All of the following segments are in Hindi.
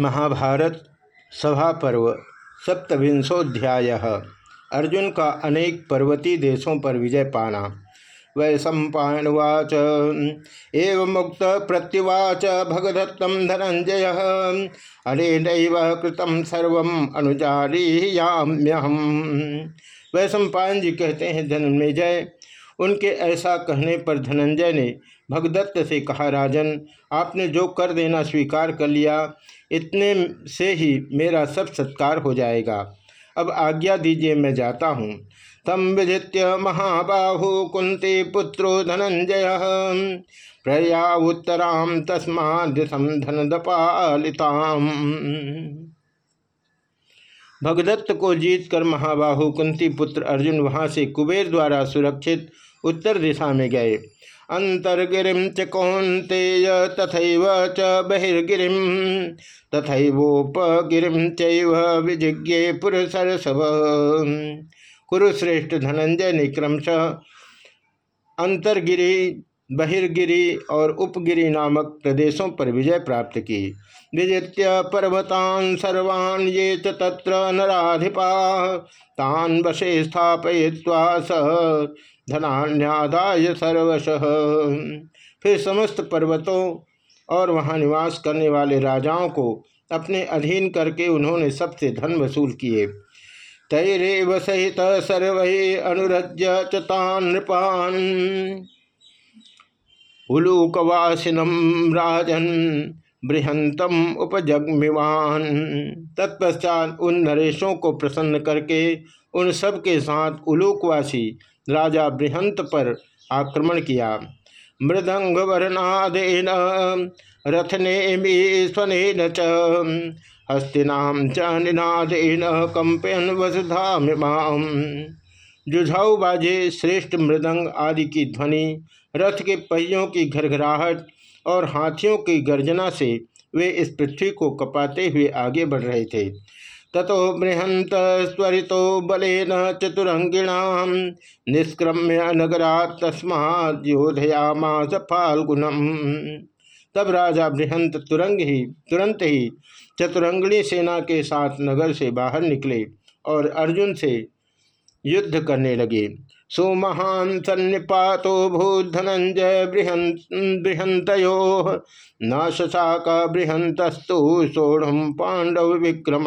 महाभारत सभा पर्व सप्तविंशोध्याय। अर्जुन का अनेक पर्वतीय देशों पर विजय पाना। वै सम्पावाच एवं मुक्त प्रत्युवाच भगदत्तम धनंजय। अनेन कृतम सर्व अनुजारीयाम्यहम वै सम्पायन जी कहते हैं धनंजय उनके ऐसा कहने पर धनंजय ने भगदत्त से कहा, राजन, आपने जो कर देना स्वीकार कर लिया, इतने से ही मेरा सब सत्कार हो जाएगा। अब आज्ञा दीजिए, मैं जाता हूँ। तम विजित्य महाबाहु कुंती पुत्रो धनंजय। प्रया उत्तराम तस्मा दिशम धन दपालिताम भगदत्त को जीत कर महाबाहु कुंती पुत्र अर्जुन वहाँ से कुबेर द्वारा सुरक्षित उत्तर दिशा में गए। अंतर्गिरी च कौंतेय तथा च बहिर्गिरी तथैवोपगिरी विजिज्ञे पुरसरसभ कुरुश्रेष्ठ धनंजय ने क्रमशः अंतर्गिरी बहिर्गिरी और उपगिरी नामक प्रदेशों पर विजय प्राप्त की। विजित्य पर्वतान सर्वान ये तत्र नराधिपा। तान वशे स्थापय्वा स धनान्यादाय सर्वश। फिर समस्त पर्वतों और वहाँ निवास करने वाले राजाओं को अपने अधीन करके उन्होंने सबसे धन वसूल किए। तैरेव सहित सर्व अनुरज्य चतान नृपान। उलूकवासिनम राजन बृहंतम उपजगमिवान। तत्पश्चात उन नरेशों को प्रसन्न करके उन सब के साथ उलूकवासी राजा बृहंत पर आक्रमण किया। मृदंग वर्णादेन रथने स्वनेन च हस्तिनाम च निनादेन कंपयन वसुधाम जुझाऊ बाजे श्रेष्ठ मृदंग आदि की ध्वनि रथ के पहियों की घरघराहट और हाथियों की गर्जना से वे इस पृथ्वी को कपाते हुए आगे बढ़ रहे थे। ततो बृहंत स्वरितो बलेन चतुरंगिणाम निष्क्रम्य नगरा तस्मात् योधयामास फाल्गुनम। तब राजा बृहंत तुरंग ही, तुरंत ही चतुरंगणी सेना के साथ नगर से बाहर निकले और अर्जुन से युद्ध करने लगे। सुमहान सन्निपातो भूत धनंजय बृहंतो न शशाका बृहंतस्तु सोढ़ पांडव विक्रम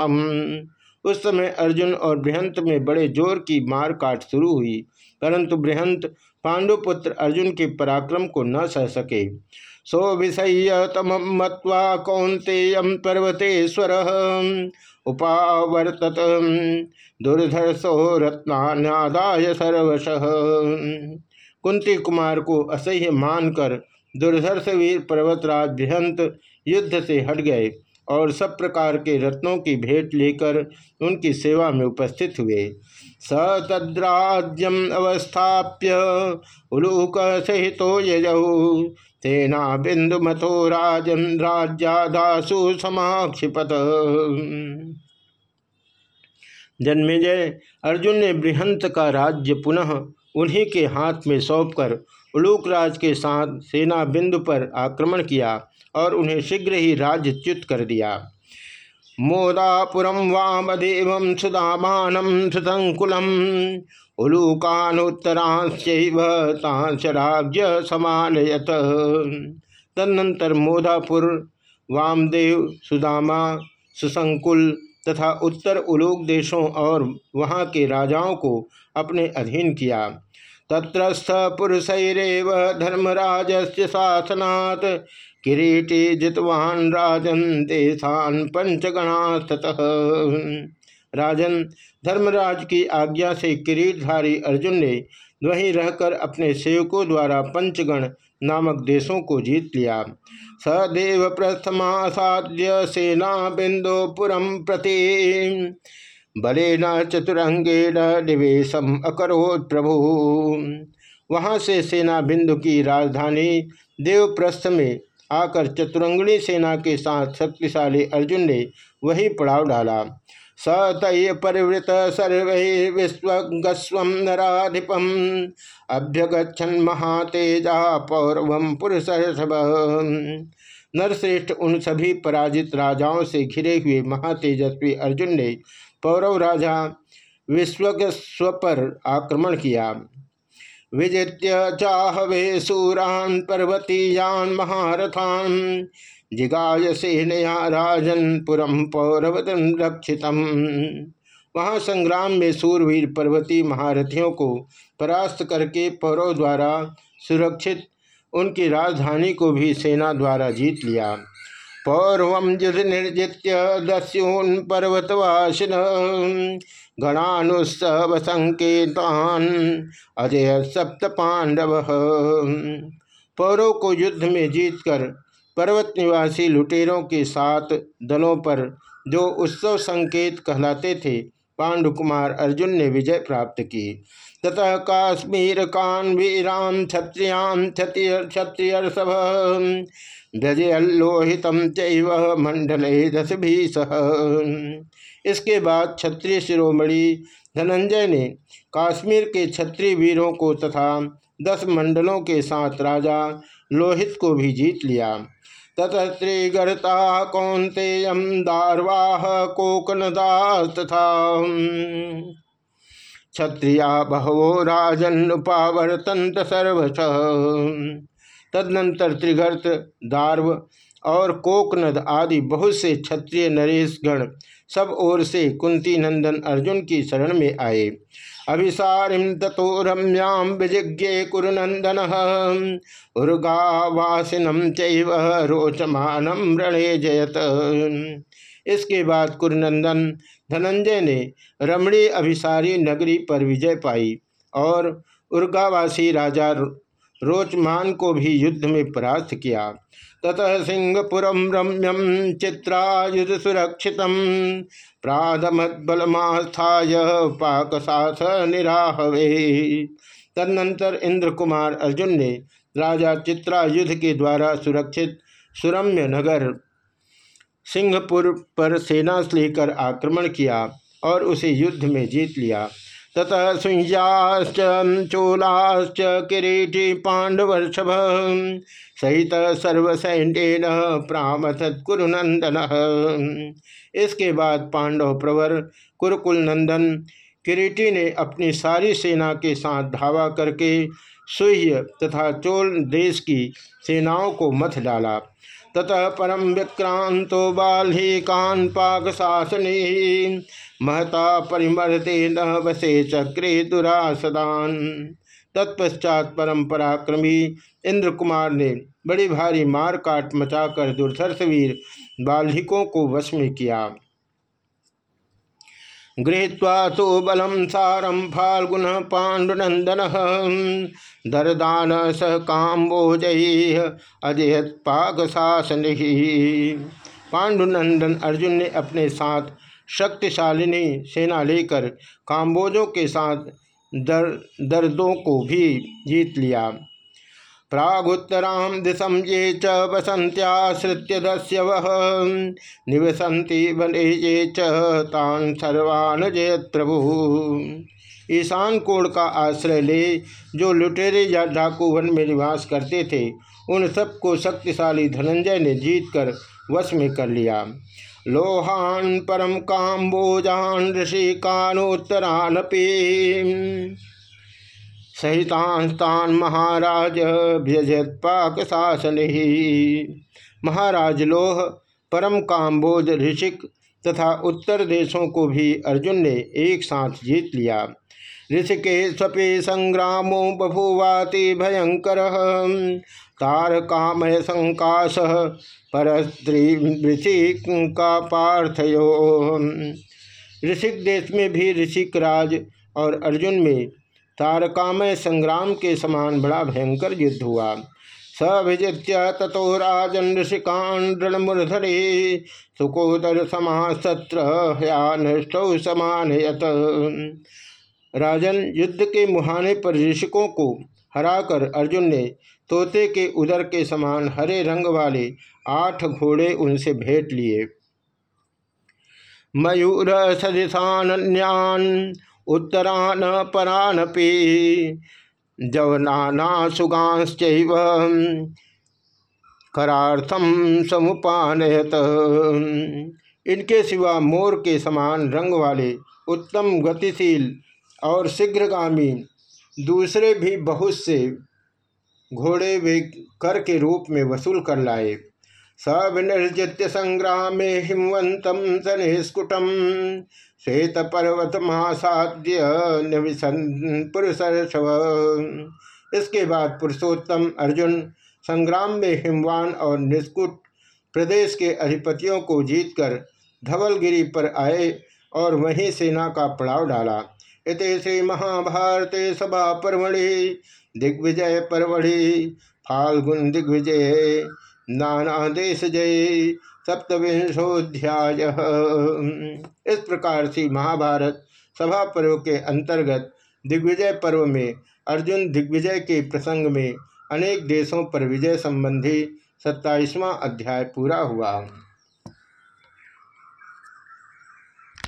उस समय अर्जुन और बृहंत में बड़े ज़ोर की मार काट शुरू हुई, परंतु बृहंत पांडुपुत्र अर्जुन के पराक्रम को न सह सके। सो विषय तम मत्वा पर्वतेश्वर। उपावर्तत। दुर्धर्षो रत्नादाय सर्वश। कुंती कुमार को असह्य मानकर दुर्धर्ष वीर पर्वतराज बृहंत युद्ध से हट गए और सब प्रकार के रत्नों की भेंट लेकर उनकी सेवा में उपस्थित हुए। स तद्राज्यम अवस्थाप्य उलूक सहित यजऊ तेना बिंदु मथो राजन राज्यादासु समाक्षिपत। जन्मेजय अर्जुन ने बृहंत का राज्य पुनः उन्हीं के हाथ में सौंपकर उलूकराज के साथ सेना बिंदु पर आक्रमण किया और उन्हें शीघ्र ही राज्यच्युत कर दिया। मोदापुरम वामदेव सुदामानम सुसंकुलम उलूकानुत्तरांश्चराज्य समानयत। तदनंतर मोदापुर, वामदेव, सुदामा, सुसंकुल तथा उत्तर उलोक देशों और वहाँ के राजाओं को अपने अधीन किया। तत्रस्थ पुरुषरव धर्मराज से शासनात् किरीटी जितवान राजन देशान पंचगणा ततः राजन धर्मराज की आज्ञा से किरीटधारी अर्जुन ने वहीं रहकर अपने सेवकों द्वारा पंचगण नामक देशों को जीत लिया। सदेव प्रथमासाद्य सेना बिंदुपुरम प्रति बलेन चतुरंगेण निवेशम अकरोत प्रभु। वहाँ से सेना बिंदु की राजधानी देवप्रस्थ में आकर चतुरंगणी सेना के साथ शक्तिशाली अर्जुन ने वही पड़ाव डाला। स तय परिवृत सर्व विश्वस्व नाधिपम अभ्यगछन महातेजा पौरव पुरुष नरश्रेष्ठ उन सभी पराजित राजाओं से घिरे हुए महातेजस्वी अर्जुन ने पौरव राजा विश्वस्व पर आक्रमण किया। विजित्य चाहवे सूरान पर्वतीयान महारथान, जिगाय सेनया राजन पुरम पौरवदन रक्षितम। वहाँ संग्राम में सूरवीर पर्वती महारथियों को परास्त करके पौरव द्वारा सुरक्षित उनकी राजधानी को भी सेना द्वारा जीत लिया। पौरव युद्ध निर्जित्य दस्यून पर्वतवासिन गणानुत्सव संकेतान, अजय सप्त पांडव। पौरव को युद्ध में जीतकर पर्वत निवासी लुटेरों के साथ दलों पर जो उत्सव संकेत कहलाते थे, पांडुकुमार अर्जुन ने विजय प्राप्त की। ततः काश्मीर कान वीराम क्षत्रियाम क्षत्रिय लोहित मंडल दस भी सह। इसके बाद क्षत्रिय शिरोमणि धनंजय ने काश्मीर के क्षत्रिय वीरों को तथा दस मंडलों के साथ राजा लोहित को भी जीत लिया। ततस्त्रीगर्ता कौंतेयम दारवाह कोकनदा तथा क्षत्रिया बहवो राजन्नुपावर्तंत सर्वश। तदनंतर त्रिगर्त, दार्व और कोकनद आदि बहुत से क्षत्रिय नरेश गण सब ओर से कुंती नंदन अर्जुन की शरण में आए। अभिसारिम तथो रम्याम विजिज्ञे कुरुनंदन उर्गावासिनम चैव रोचमानम रणे जयत। इसके बाद कुरुनंदन धनंजय ने रमणी अभिसारी नगरी पर विजय पाई और उर्गावासी राजा रोचमान को भी युद्ध में परास्त किया। ततः सिंहपुरम रम्यम चित्रायुध सुरक्षित प्राधमदलमास्थाय पाकसाथ निराहवे। तदनंतर इंद्र कुमार अर्जुन ने राजा चित्रायुध के द्वारा सुरक्षित सुरम्य नगर सिंहपुर पर सेना लेकर आक्रमण किया और उसे युद्ध में जीत लिया। ततः सुंजाश्च चोलाश्च किरीटी पांडवर्षभ सहित सर्वसैन्यन प्रामथत कुरुनंदन इसके बाद पांडव प्रवर कुरुकुल नंदन किरीटी ने अपनी सारी सेना के साथ धावा करके सुह्य तथा चोल देश की सेनाओं को मथ डाला। ततः परम विक्रांतो बाल्हिकान पाक शासनी महता परिमर्ते न वसे चक्रे दुरासदान। तत्पश्चात परम पराक्रमी इंद्र कुमार ने बड़ी भारी मार काट मचाकर दुर्धर्षवीर बाल्हिकों को वश में किया। गृहीत्वा तो बलम सारम फाल्गुन पाण्डुनंदन दरदान सह काम्बोज अजय पाक शासन पांडुनंदन अर्जुन ने अपने साथ शक्तिशालिनी सेना लेकर काम्बोजों के साथ दर, दर्दों को भी जीत लिया। प्रागुत्तरां दिशम ये च वसंत्याश्रित्य दस्यव निवसन्ति वने ये च तान सर्वान प्रभु ईशान कोण का आश्रय ले जो लुटेरे या डाकू वन में निवास करते थे, उन सबको शक्तिशाली धनंजय ने जीत कर वश में कर लिया। लोहान परम काम्बोजान ऋषि कानोत्तरानपी। सहितांस्तान महाराज व्यजत पाक शासन ही महाराज लोह, परम काम्बोध ऋषिक तथा उत्तर देशों को भी अर्जुन ने एक साथ जीत लिया। ऋषिकेशपि संग्रामो बभुवाति भयंकर। तारकामय संकाश ऋषि का पार्थयो। ऋषिक देश में भी ऋषिक राज और अर्जुन में तारकामय संग्राम के समान बड़ा भयंकर युद्ध हुआ। सभिजित्य तथो राजन ऋषिकान सुकोदर समासत्र समान राजन युद्ध के मुहाने पर ऋषिकों को हराकर अर्जुन ने तोते के उदर के समान हरे रंग वाले आठ घोड़े उनसे भेंट लिए। मयूर सदिशान उत्तरान परानपि जवनाना सुगांश्च खरार्थम समुपानयत। इनके सिवा मोर के समान रंग वाले उत्तम गतिशील और शीघ्रगामी दूसरे भी बहुत से घोड़े वे कर के रूप में वसूल कर लाए। स विनिर्जित्य संग्राम हिमवंतम सनिस्कुटम श्वेत पर्वत महासाध्य इसके बाद पुरुषोत्तम अर्जुन संग्राम में हिमवान और निष्कुट प्रदेश के अधिपतियों को जीतकर धवलगिरी पर आए और वहीं सेना का पड़ाव डाला। इत श्री महाभारत सभा परमढ़ि दिग्विजय परमढ़ि फाल्गुन दिग्विजय। नाना देश जय सप्तविंशोध्याय इस प्रकार से महाभारत सभा पर्व के अंतर्गत दिग्विजय पर्व में, अर्जुन दिग्विजय के प्रसंग में अनेक देशों पर विजय संबंधी सत्ताईसवां अध्याय पूरा हुआ।